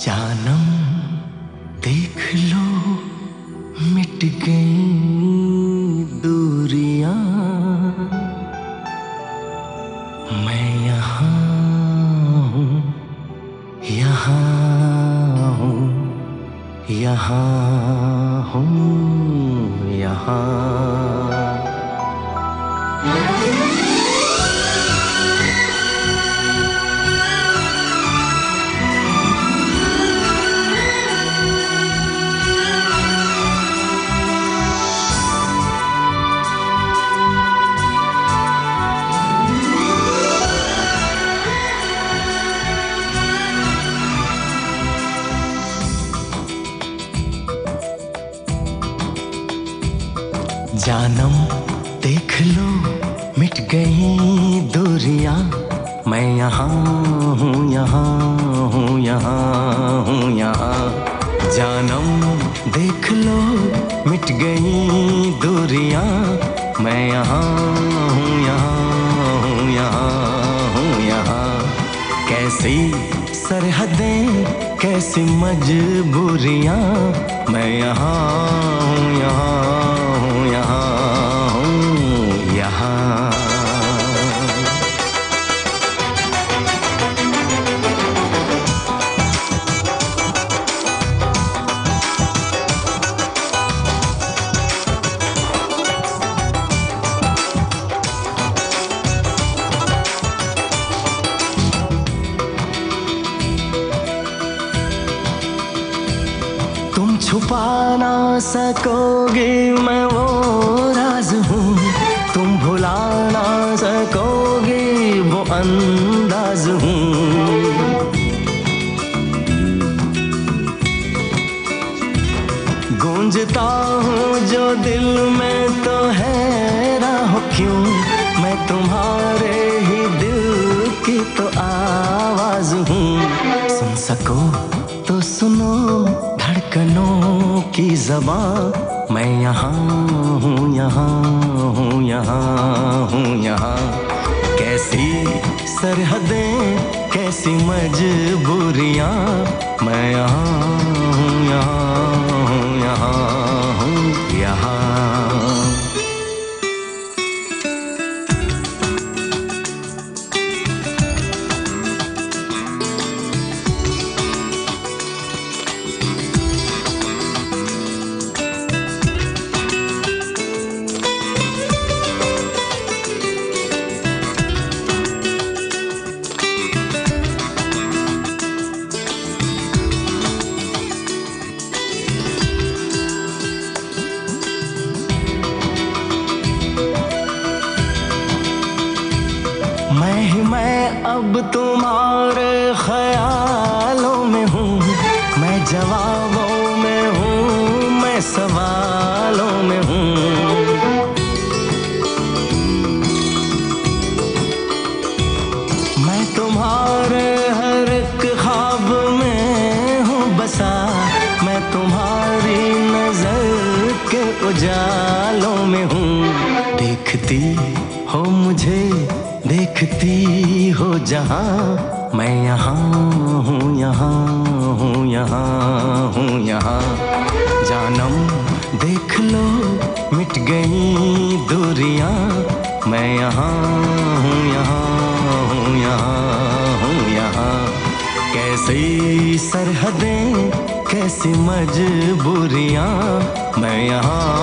जानम देख लो मिट गई दूरियाँ। मैं यहाँ हूँ यहाँ हूँ यहाँ हूँ यहाँ जानम देख लो, मिट गई दूरियाँ। मैं यहाँ हूँ यहाँ हूँ यहाँ हूँ, यहाँ। जानम देख लो, मिट गई दूरियाँ। मैं यहाँ हूँ यहाँ हूँ यहाँ हूँ, यहाँ। कैसी सरहदें, कैसी मजबूरियाँ। मैं यहाँ हूँ, यहाँ छुपा ना सकोगे मैं वो राज हूँ। तुम भुला ना सकोगे वो अंदाज हूँ। गूंजता हूँ जो दिल में तो है राह क्यों? मैं तुम्हारे ही दिल की तो आवाज़ हूँ। सुन सको तो सुनो। की जबा मैं यहाँ हूँ यहाँ हूँ यहाँ हूँ, यहाँ। कैसी सरहदें, कैसी मजबूरियाँ। मैं यहाँ हूँ यहाँ हूँ यहाँ हूँ। मैं ही मैं अब तुम्हारे ख्यालों में हूँ। मैं जवाबों में हूँ, मैं सवालों में हूँ। मैं तुम्हारे हर एक ख्वाब में हूँ बसा। मैं तुम्हारी नज़र के उजालों में हूँ। देखती हो मुझे देखती हो जहाँ मैं यहाँ हूँ यहाँ हूँ यहाँ हूँ, यहाँ। जानम देख लो, मिट गई दूरियाँ। मैं यहाँ हूँ यहाँ हूँ यहाँ हूँ, यहाँ। कैसी सरहदें, कैसी मजबूरियाँ। मैं यहाँ